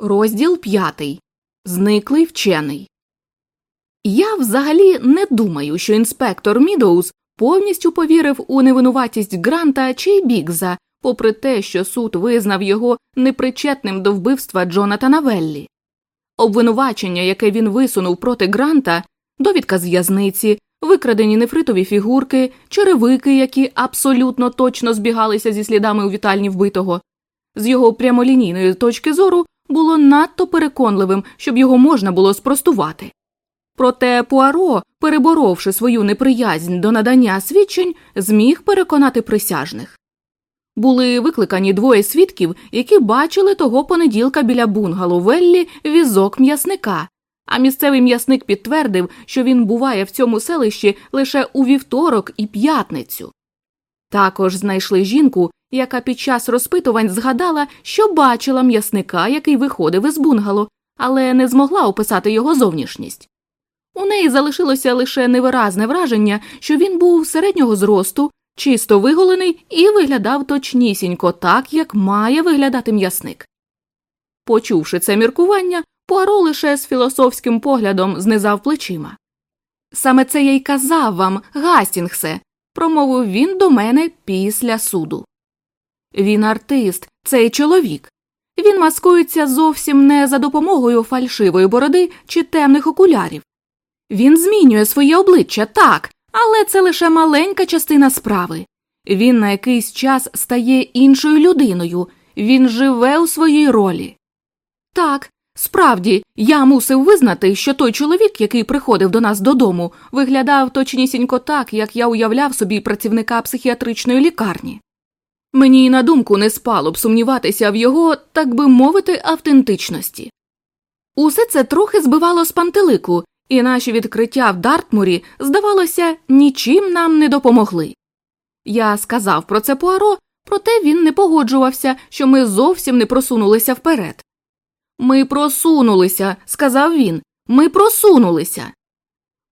Розділ п'ятий. Зниклий вчений. Я взагалі не думаю, що інспектор Мідоуз повністю повірив у невинуватість Гранта чи Бігза, попри те, що суд визнав його непричетним до вбивства Джонатана Веллі. Обвинувачення, яке він висунув проти Гранта, довідка з в'язниці, викрадені нефритові фігурки, черевики, які абсолютно точно збігалися зі слідами у вітальні вбитого, з його прямолінійної точки зору було надто переконливим, щоб його можна було спростувати. Проте Пуаро, переборовши свою неприязнь до надання свідчень, зміг переконати присяжних. Були викликані двоє свідків, які бачили того понеділка біля бунгало Веллі візок м'ясника, а місцевий м'ясник підтвердив, що він буває в цьому селищі лише у вівторок і п'ятницю. Також знайшли жінку, яка під час розпитувань згадала, що бачила м'ясника, який виходив із бунгало, але не змогла описати його зовнішність. У неї залишилося лише невиразне враження, що він був середнього зросту, чисто виголений і виглядав точнісінько так, як має виглядати м'ясник. Почувши це міркування, Пуаро лише з філософським поглядом знизав плечима. Саме це я й казав вам, Гастінгсе, промовив він до мене після суду. Він артист, цей чоловік. Він маскується зовсім не за допомогою фальшивої бороди чи темних окулярів. Він змінює своє обличчя так, але це лише маленька частина справи. Він на якийсь час стає іншою людиною, він живе у своїй ролі. Так, справді, я мусив визнати, що той чоловік, який приходив до нас додому, виглядав точнісінько так, як я уявляв собі працівника психіатричної лікарні. Мені й на думку не спало б сумніватися в його, так би мовити, автентичності. Усе це трохи збивало з пантелику, і наші відкриття в Дартмурі, здавалося, нічим нам не допомогли. Я сказав про це Пуаро, проте він не погоджувався, що ми зовсім не просунулися вперед. Ми просунулися, сказав він, ми просунулися.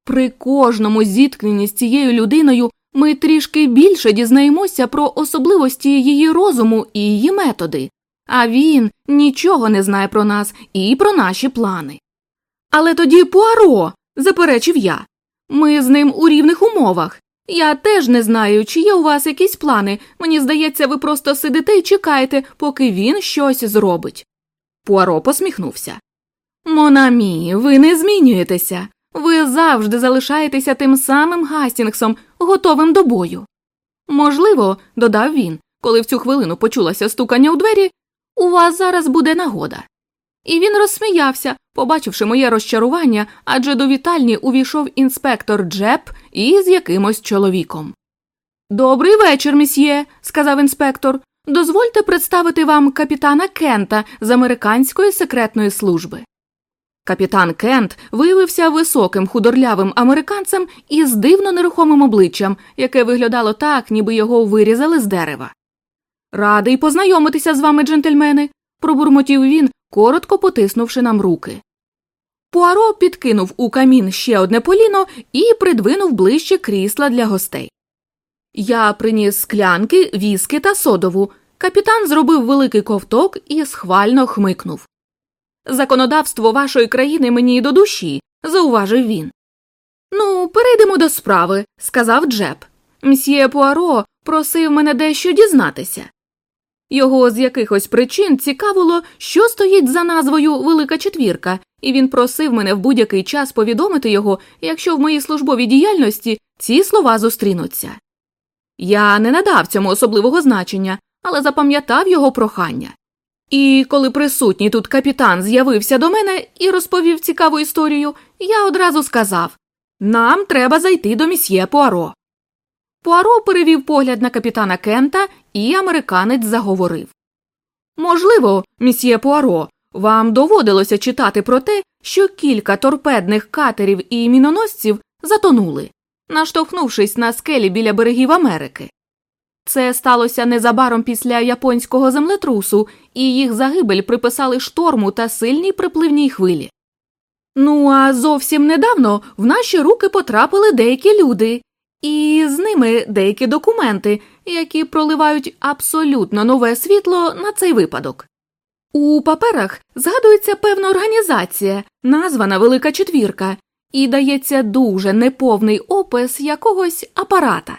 При кожному зіткненні з цією людиною ми трішки більше дізнаємося про особливості її розуму і її методи, а він нічого не знає про нас і про наші плани. Але тоді Пуаро, заперечив я, ми з ним у рівних умовах. Я теж не знаю, чи є у вас якісь плани. Мені здається, ви просто сидите і чекаєте, поки він щось зробить. Пуаро посміхнувся. Монамі, ви не змінюєтеся. Ви завжди залишаєтеся тим самим Гастінгсом, готовим до бою. Можливо, додав він, коли в цю хвилину почулося стукання у двері, у вас зараз буде нагода. І він розсміявся, побачивши моє розчарування, адже до вітальні увійшов інспектор Джеп із якимось чоловіком. Добрий вечір, місьє, сказав інспектор. Дозвольте представити вам капітана Кента з американської секретної служби. Капітан Кент виявився високим худорлявим американцем із дивно нерухомим обличчям, яке виглядало так, ніби його вирізали з дерева. Радий познайомитися з вами, джентльмени, пробурмотів він, коротко потиснувши нам руки. Пуаро підкинув у камін ще одне поліно і придвинув ближче крісла для гостей. Я приніс склянки, віски та содову. Капітан зробив великий ковток і схвально хмикнув. Законодавство вашої країни мені до душі, зауважив він. Ну, перейдемо до справи, сказав Джеб. Мсьє Пуаро просив мене дещо дізнатися. Його з якихось причин цікавило, що стоїть за назвою Велика Четвірка, і він просив мене в будь-який час повідомити його, якщо в моїй службовій діяльності ці слова зустрінуться. Я не надав цьому особливого значення, але запам'ятав його прохання. І коли присутній тут капітан з'явився до мене і розповів цікаву історію, я одразу сказав нам треба зайти до місьє Пуаро. Пуаро перевів погляд на капітана Кента, і американець заговорив Можливо, місьє Пуаро, вам доводилося читати про те, що кілька торпедних катерів і міноносців затонули, наштовхнувшись на скелі біля берегів Америки. Це сталося незабаром після японського землетрусу, і їх загибель приписали шторму та сильній припливній хвилі. Ну а зовсім недавно в наші руки потрапили деякі люди, і з ними деякі документи, які проливають абсолютно нове світло на цей випадок. У паперах згадується певна організація, названа Велика Четвірка, і дається дуже неповний опис якогось апарата.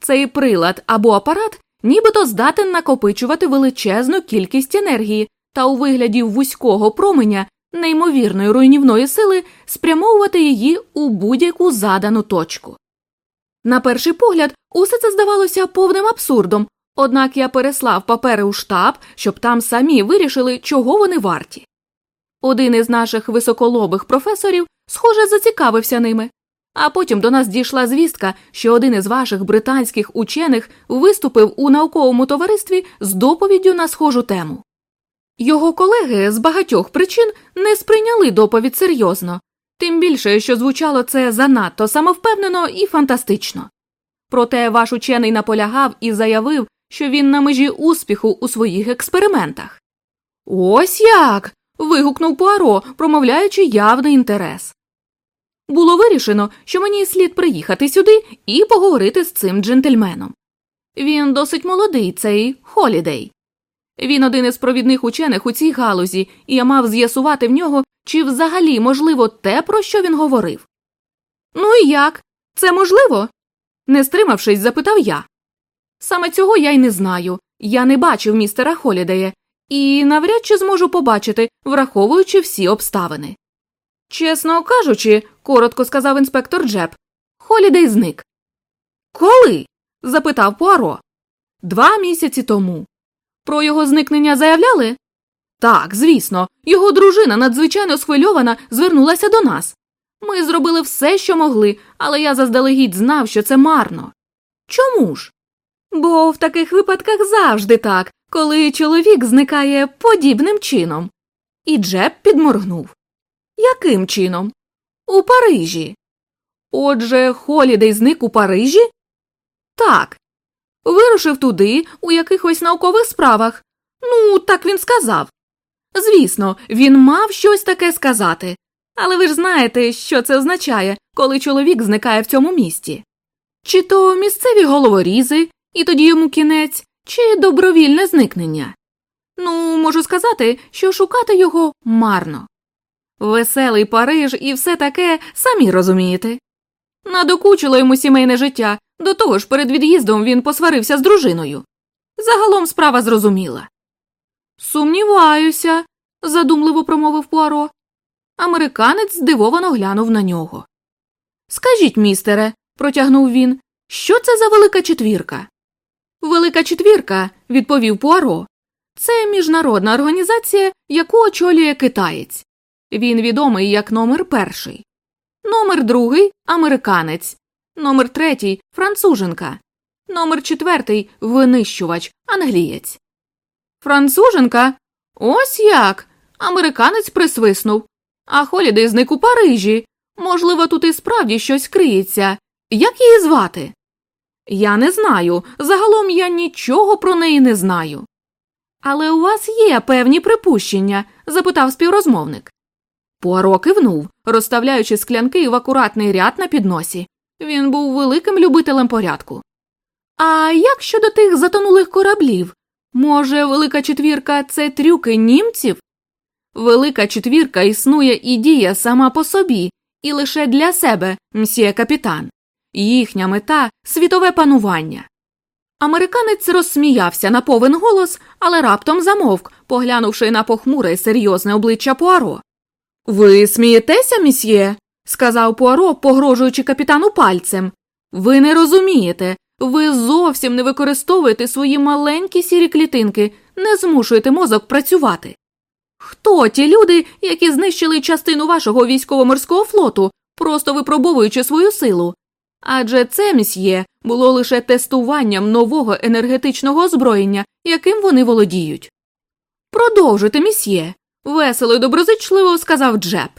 Цей прилад або апарат нібито здатен накопичувати величезну кількість енергії та у вигляді вузького променя неймовірної руйнівної сили спрямовувати її у будь-яку задану точку. На перший погляд, усе це здавалося повним абсурдом, однак я переслав папери у штаб, щоб там самі вирішили, чого вони варті. Один із наших високолобих професорів, схоже, зацікавився ними, а потім до нас дійшла звістка, що один із ваших британських учених виступив у науковому товаристві з доповіддю на схожу тему. Його колеги з багатьох причин не сприйняли доповідь серйозно, тим більше, що звучало це занадто самовпевнено і фантастично. Проте ваш учений наполягав і заявив, що він на межі успіху у своїх експериментах. Ось як. вигукнув Пуаро, промовляючи явний інтерес. Було вирішено, що мені слід приїхати сюди і поговорити з цим джентльменом. Він досить молодий, цей Холідей. Він один із провідних учених у цій галузі, і я мав з'ясувати в нього, чи взагалі можливо те, про що він говорив. Ну і як? Це можливо? не стримавшись, запитав я. Саме цього я й не знаю. Я не бачив містера Холідея і навряд чи зможу побачити, враховуючи всі обставини. Чесно кажучи, коротко сказав інспектор Джеб, Холідей зник. Коли? запитав Пуаро. Два місяці тому. Про його зникнення заявляли? Так, звісно, його дружина надзвичайно схвильована звернулася до нас. Ми зробили все, що могли, але я заздалегідь знав, що це марно. Чому ж? Бо в таких випадках завжди так, коли чоловік зникає подібним чином. І Джеб підморгнув. Яким чином? У Парижі. Отже, Холідей зник у Парижі? Так. Вирушив туди, у якихось наукових справах. Ну, так він сказав. Звісно, він мав щось таке сказати. Але ви ж знаєте, що це означає, коли чоловік зникає в цьому місті. Чи то місцеві головорізи, і тоді йому кінець, чи добровільне зникнення. Ну, можу сказати, що шукати його марно. Веселий Париж і все таке самі розумієте. Надокучило йому сімейне життя, до того ж перед від'їздом він посварився з дружиною. Загалом справа зрозуміла. Сумніваюся, задумливо промовив Пуаро. Американець здивовано глянув на нього. Скажіть, містере, протягнув він, що це за велика четвірка? Велика четвірка, відповів Пуаро. Це міжнародна організація, яку очолює китаєць. Він відомий як номер перший, номер другий американець, номер третій француженка, номер четвертий винищувач, англієць. Француженка? Ось як. Американець присвиснув. А Холідей зник у Парижі. Можливо, тут і справді щось криється. Як її звати? Я не знаю. Загалом я нічого про неї не знаю. Але у вас є певні припущення? запитав співрозмовник. Пуаро кивнув, розставляючи склянки в акуратний ряд на підносі. Він був великим любителем порядку. А як щодо тих затонулих кораблів? Може, велика четвірка це трюки німців? Велика четвірка існує і діє сама по собі, і лише для себе, мсьє капітан. Їхня мета світове панування. Американець розсміявся на повен голос, але раптом замовк, поглянувши на похмуре серйозне обличчя Пуаро. Ви смієтеся, місьє? сказав Пуаро, погрожуючи капітану пальцем. Ви не розумієте, ви зовсім не використовуєте свої маленькі сірі клітинки, не змушуєте мозок працювати. Хто ті люди, які знищили частину вашого військово-морського флоту, просто випробовуючи свою силу? Адже це місьє було лише тестуванням нового енергетичного озброєння, яким вони володіють. Продовжуйте, місьє, весело й доброзичливо сказав Джеб.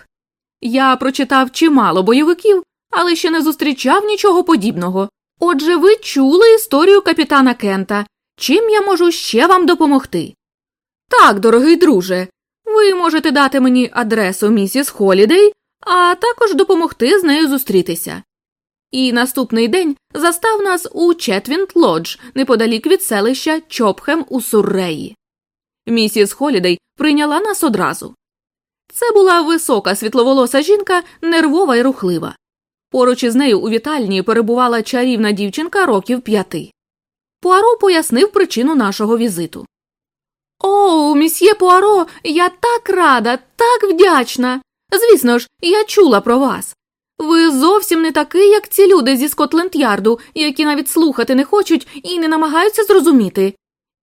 Я прочитав чимало бойовиків, але ще не зустрічав нічого подібного. Отже, ви чули історію капітана Кента. Чим я можу ще вам допомогти? Так, дорогий друже, ви можете дати мені адресу місіс Холідей, а також допомогти з нею зустрітися. І наступний день застав нас у Четвінт Лодж, неподалік від селища Чопхем у Сурреї. Місіс Холідей прийняла нас одразу. Це була висока світловолоса жінка, нервова і рухлива. Поруч із нею у вітальні перебувала чарівна дівчинка років п'яти. Пуаро пояснив причину нашого візиту. О, мсьє Пуаро, я так рада, так вдячна. Звісно ж, я чула про вас. Ви зовсім не такий, як ці люди зі Скотленд Ярду, які навіть слухати не хочуть і не намагаються зрозуміти.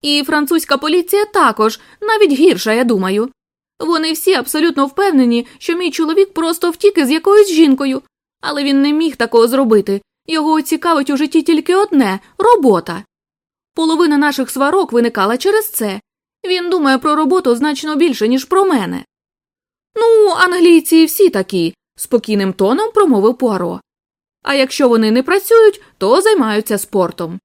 І французька поліція також, навіть гірша, я думаю. Вони всі абсолютно впевнені, що мій чоловік просто втік із якоюсь жінкою, але він не міг такого зробити. Його цікавить у житті тільки одне робота. Половина наших сварок виникала через це. Він думає про роботу значно більше, ніж про мене. Ну, англійці всі такі, спокійним тоном промовив Пуаро. А якщо вони не працюють, то займаються спортом.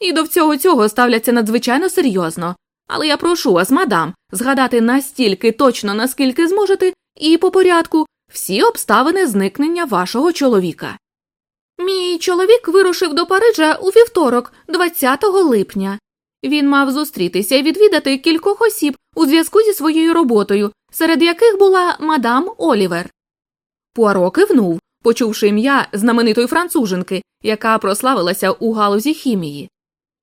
І до всього цього ставляться надзвичайно серйозно. Але я прошу вас, мадам, згадати настільки точно, наскільки зможете, і по порядку всі обставини зникнення вашого чоловіка. Мій чоловік вирушив до Парижа у вівторок, 20 липня. Він мав зустрітися і відвідати кількох осіб у зв'язку зі своєю роботою, серед яких була мадам Олівер. Пуаро кивнув, почувши ім'я знаменитої француженки, яка прославилася у галузі хімії.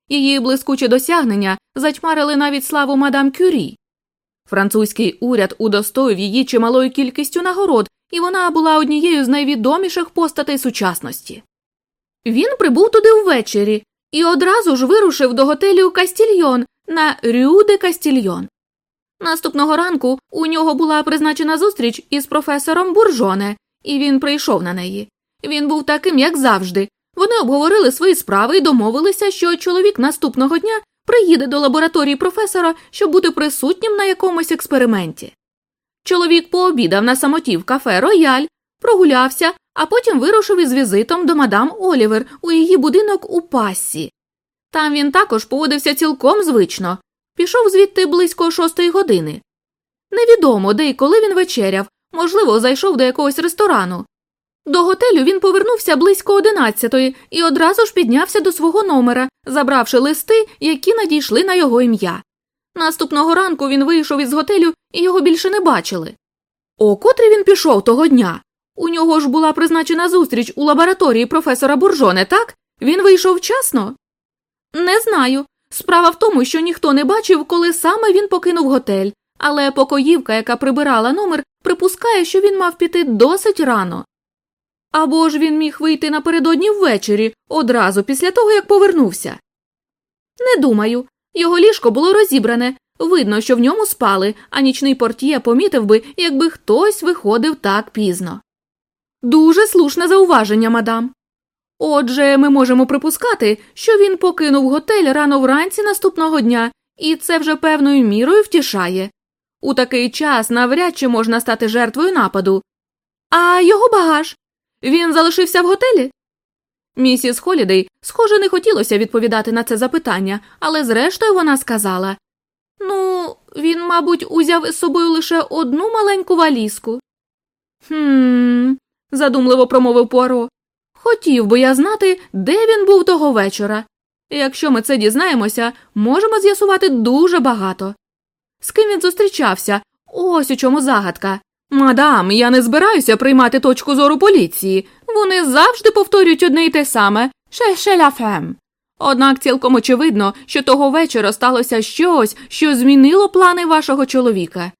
Її блискучі досягнення затьмарили навіть славу мадам Кюрі. Французький уряд удостоїв її чималою кількістю нагород, і вона була однією з найвідоміших постатей сучасності. Він прибув туди ввечері і одразу ж вирушив до готелю Кастільйон на Рю де Кастільйон. Наступного ранку у нього була призначена зустріч із професором Буржоне, і він прийшов на неї. Він був таким, як завжди. Вони обговорили свої справи і домовилися, що чоловік наступного дня приїде до лабораторії професора, щоб бути присутнім на якомусь експерименті. Чоловік пообідав на самоті в кафе Рояль, прогулявся, а потім вирушив із візитом до мадам Олівер у її будинок у Пассі. Там він також поводився цілком звично, пішов звідти близько шостої години. Невідомо, де і коли він вечеряв, можливо, зайшов до якогось ресторану. До готелю він повернувся близько одинадцятої і одразу ж піднявся до свого номера, забравши листи, які надійшли на його ім'я. Наступного ранку він вийшов із готелю і його більше не бачили. О котрі він пішов того дня. У нього ж була призначена зустріч у лабораторії професора Буржоне, так? Він вийшов вчасно? Не знаю. Справа в тому, що ніхто не бачив, коли саме він покинув готель, але покоївка, яка прибирала номер, припускає, що він мав піти досить рано. Або ж він міг вийти напередодні ввечері, одразу після того, як повернувся. Не думаю. Його ліжко було розібране. Видно, що в ньому спали, а нічний портьє помітив би, якби хтось виходив так пізно. Дуже слушне зауваження, мадам. Отже, ми можемо припускати, що він покинув готель рано вранці наступного дня, і це вже певною мірою втішає. У такий час навряд чи можна стати жертвою нападу. А його багаж він залишився в готелі? Місіс Холідей, схоже, не хотілося відповідати на це запитання, але зрештою вона сказала Ну, він, мабуть, узяв із собою лише одну маленьку валізку. Хм, задумливо промовив Пуаро. Хотів би я знати, де він був того вечора. Якщо ми це дізнаємося, можемо з'ясувати дуже багато. З ким він зустрічався? Ось у чому загадка. Мадам, я не збираюся приймати точку зору поліції. Вони завжди повторюють одне й те саме «Ше-ше фем». Однак цілком очевидно, що того вечора сталося щось, що змінило плани вашого чоловіка.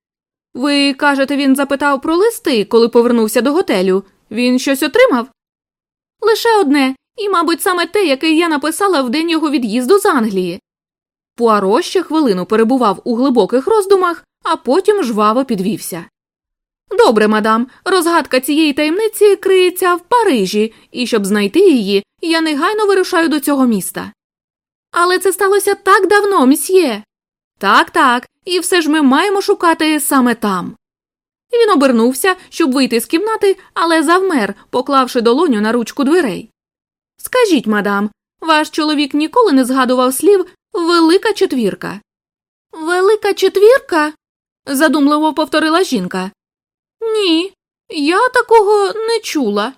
Ви кажете, він запитав про листи, коли повернувся до готелю. Він щось отримав? Лише одне, і, мабуть, саме те, яке я написала в день його від'їзду з Англії. Пуаро ще хвилину перебував у глибоких роздумах, а потім жваво підвівся. Добре, мадам, розгадка цієї таємниці криється в Парижі, і щоб знайти її, я негайно вирушаю до цього міста. Але це сталося так давно, місьє. Так, так, і все ж ми маємо шукати саме там. Він обернувся, щоб вийти з кімнати, але завмер, поклавши долоню на ручку дверей. Скажіть, мадам, ваш чоловік ніколи не згадував слів велика четвірка. Велика четвірка? задумливо повторила жінка. Ні, я такого не чула.